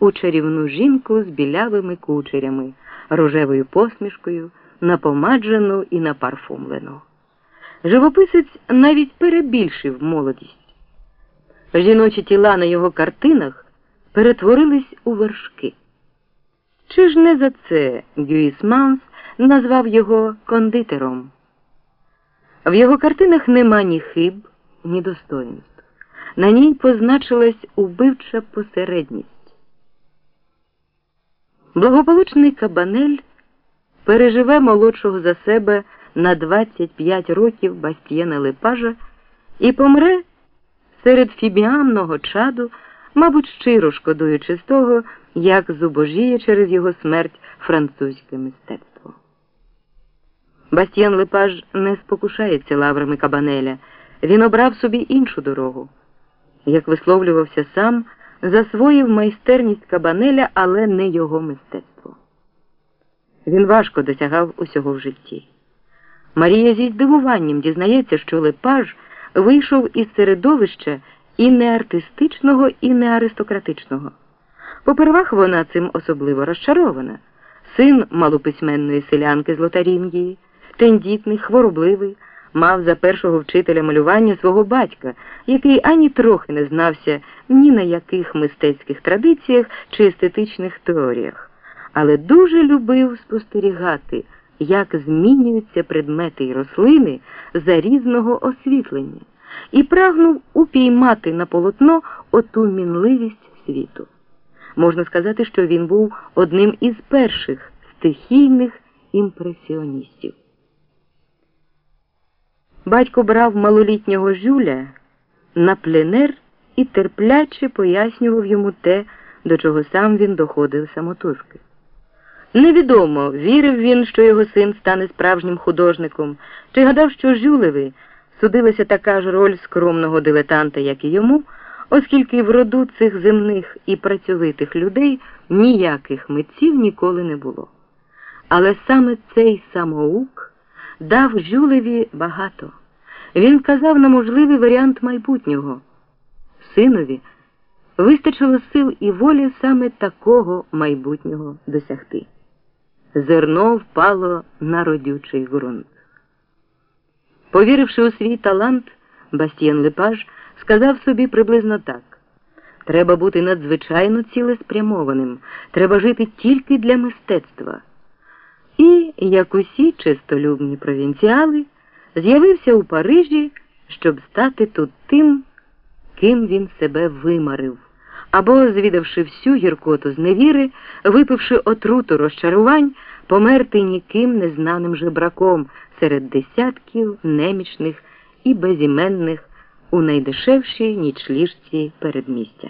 у чарівну жінку з білявими кучерями, рожевою посмішкою, напомаджену і напарфумлену. Живописець навіть перебільшив молодість. Жіночі тіла на його картинах перетворились у вершки. Чи ж не за це Гюїсманс назвав його кондитером? В його картинах нема ні хиб, ні достоїнств. На ній позначилась убивча посередність. Благополучний Кабанель переживе молодшого за себе на 25 років Бастієна Лепажа і помре серед фібіамного чаду, мабуть, щиро шкодуючи з того, як зубожіє через його смерть французьке мистецтво. Бастіян Лепаж не спокушається лаврами Кабанеля, він обрав собі іншу дорогу. Як висловлювався сам, засвоїв майстерність Кабанеля, але не його мистецтво. Він важко досягав усього в житті. Марія зі здивуванням дізнається, що Лепаж вийшов із середовища і не артистичного, і не аристократичного. Попервах вона цим особливо розчарована. Син малописьменної селянки з Лотарінгії, тендітний, хворобливий, мав за першого вчителя малювання свого батька, який ані трохи не знався ні на яких мистецьких традиціях чи естетичних теоріях, але дуже любив спостерігати, як змінюються предмети й рослини за різного освітлення, і прагнув упіймати на полотно оту мінливість світу. Можна сказати, що він був одним із перших стихійних імпресіоністів. Батько брав малолітнього Жюля на пленер і терпляче пояснював йому те, до чого сам він доходив самотужки. Невідомо, вірив він, що його син стане справжнім художником, чи гадав, що Жюлеві судилася така ж роль скромного дилетанта, як і йому, оскільки в роду цих земних і працьовитих людей ніяких митців ніколи не було. Але саме цей самоук дав Жюлеві багато. Він вказав на можливий варіант майбутнього. Синові вистачило сил і волі саме такого майбутнього досягти. Зерно впало на родючий ґрунт. Повіривши у свій талант, Бастієн Лепаж сказав собі приблизно так: треба бути надзвичайно цілеспрямованим, треба жити тільки для мистецтва. І, як усі чистолюбні провінціали, з'явився у Парижі, щоб стати тут тим, ким він себе вимарив, або, звідавши всю гіркоту зневіри, випивши отруту розчарувань, померти ніким незнаним жебраком серед десятків немічних і безіменних у найдешевшій нічліжці передмістя.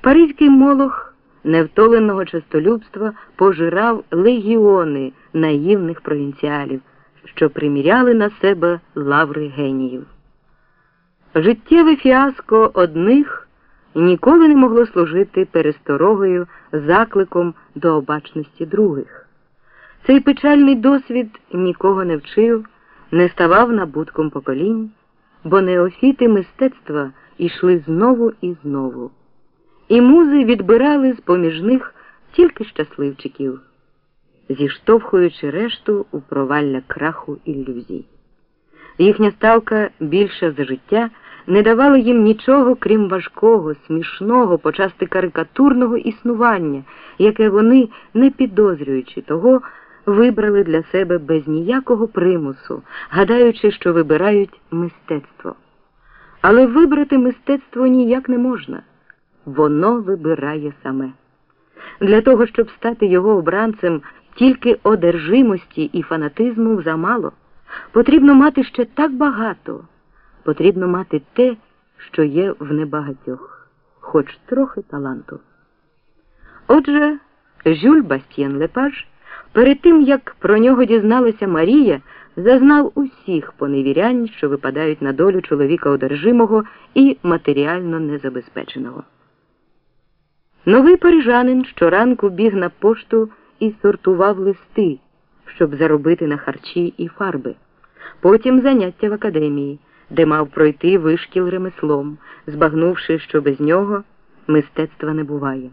Паризький молох невтоленого честолюбства пожирав легіони наївних провінціалів, що приміряли на себе лаври геніїв. Життєве фіаско одних ніколи не могло служити пересторогою, закликом до обачності других. Цей печальний досвід нікого не вчив, не ставав набутком поколінь, бо неофіти мистецтва йшли знову і знову і музи відбирали з поміж них тільки щасливчиків, зіштовхуючи решту у провалля краху ілюзій. Їхня ставка більша за життя не давала їм нічого, крім важкого, смішного, почасти карикатурного існування, яке вони, не підозрюючи того, вибрали для себе без ніякого примусу, гадаючи, що вибирають мистецтво. Але вибрати мистецтво ніяк не можна воно вибирає саме. Для того, щоб стати його обранцем тільки одержимості і фанатизму замало, потрібно мати ще так багато, потрібно мати те, що є в небагатьох, хоч трохи таланту. Отже, Жюль Бастіен Лепаж, перед тим як про нього дізналася Марія, зазнав усіх поневірянь, що випадають на долю чоловіка одержимого і матеріально незабезпеченого. Новий парижанин щоранку біг на пошту і сортував листи, щоб заробити на харчі і фарби. Потім заняття в академії, де мав пройти вишкіл ремеслом, збагнувши, що без нього мистецтва не буває.